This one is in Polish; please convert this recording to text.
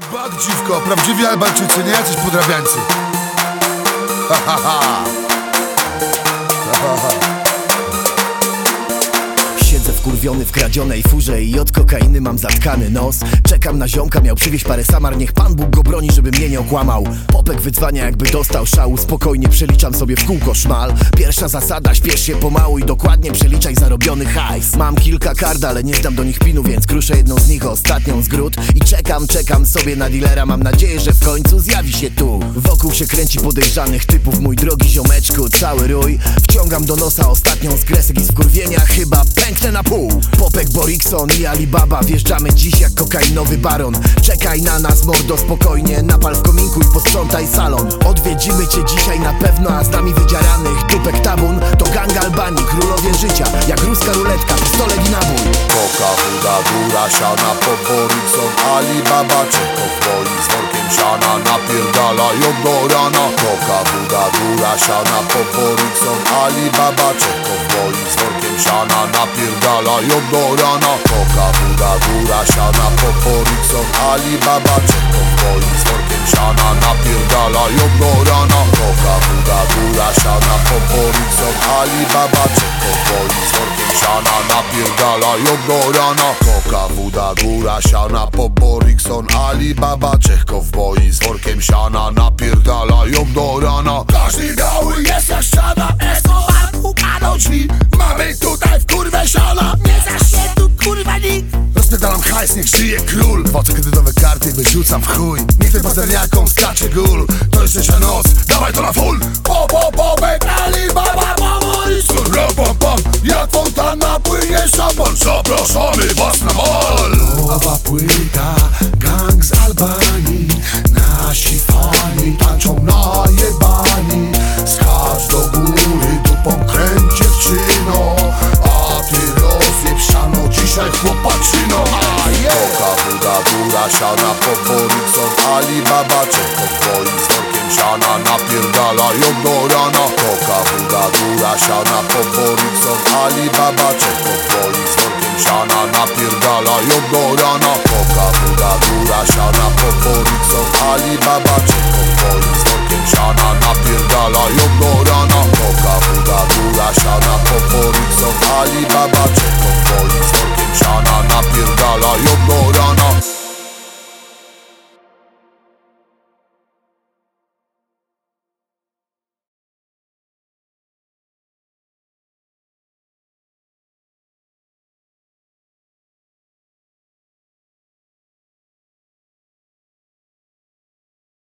Bak dziwko, prawdziwi Albańczycy, nie jacyś podrabiańcy. Ha, ha, ha. Ha, ha, ha. Wkurwiony w kradzionej furze i od kokainy mam zatkany nos. Czekam na ziomka, miał przywieźć parę samar, niech Pan Bóg go broni, żeby mnie nie okłamał. Popek wydzwania jakby dostał szału, spokojnie przeliczam sobie w kółko szmal. Pierwsza zasada, śpiesz się pomału i dokładnie przeliczaj zarobiony hajs. Mam kilka kart, ale nie zdam do nich pinu, więc kruszę jedną z nich, ostatnią z gród. I czekam, czekam sobie na dealera, mam nadzieję, że w końcu zjawi się tu. Wokół się kręci podejrzanych typów, mój drogi ziomeczku, cały rój. Wciągam do nosa ostatnią z kresek i z wkurwienia chyba pęknę na pół Popek, Borikson i Alibaba. Wjeżdżamy dziś jak kokainowy baron. Czekaj na nas mordo spokojnie. Napal w kominku i posprzątaj salon. Odwiedzimy cię dzisiaj na pewno A z nami wydziaranych. Dupek tabun To gang Albanii, królowie życia. Jak ruska ruletka, pistolet i nabój. Koka, Buda, Góra, Siana, Poporikson, Alibaba. Czeko w boi z workiem siana Napierdalają do rana. Koka, Buda, Góra, Siana, Poporikson, Alibaba. Czeko w boi z siana Napierdalają do rana Koka, Buda, Góra, Siana, Poporikson, Alibaba Czeko w boi z workiem siana Napierdalają do rana Koka, Buda, Góra, Siana, Poporikson, Alibaba Czeko w boi z workiem siana Napierdalają do rana Koka, Buda, Góra, Siana, Poporikson, Alibaba Czech boi z workiem siana Napierdalają do rana Każdy biały jest jak ściana hajs, niech żyje król. Płacę kredytowe karty, wyrzucam w chuj. Niech ten pazerniakom skacze gól. To jest trzecia noc, dawaj to na full. Po po po Bekali baba Mamoris Ram, pam, pam, jak fontanna płynie szampan Zapraszamy was na mal Nowa płyta, Siana, Poporikson, Alibaba Czeko boi z workiem siana Napierdalają do rana Koka, Buda, Góra, Siana, Poporikson, Alibaba Czeko boi z workiem siana Napierdalają do rana Koka, Buda, Góra, Siana, Poporikson, Alibaba Czeko boi z workiem siana Napierdalają do rana Koka, Buda, Góra, Siana, Alibaba z workiem siana do rana